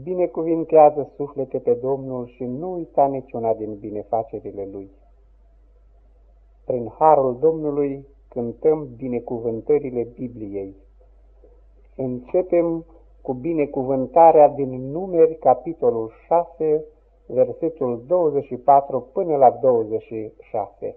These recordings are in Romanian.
Binecuvintează suflete pe Domnul și nu uita niciuna din binefacerile Lui. Prin harul Domnului cântăm binecuvântările Bibliei. Începem cu binecuvântarea din numeri, capitolul 6, versetul 24 până la 26.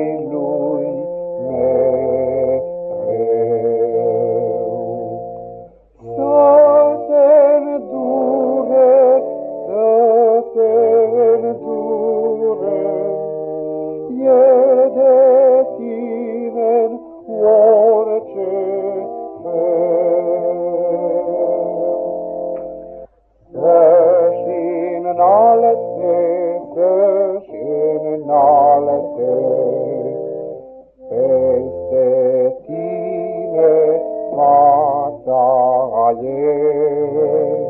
ei.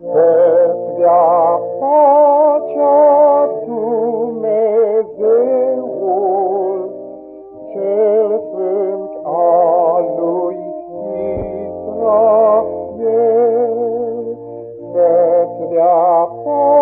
Să-ți dea pacea Dumnezeul cel sfânt al lui Israel. Să-ți dea pacea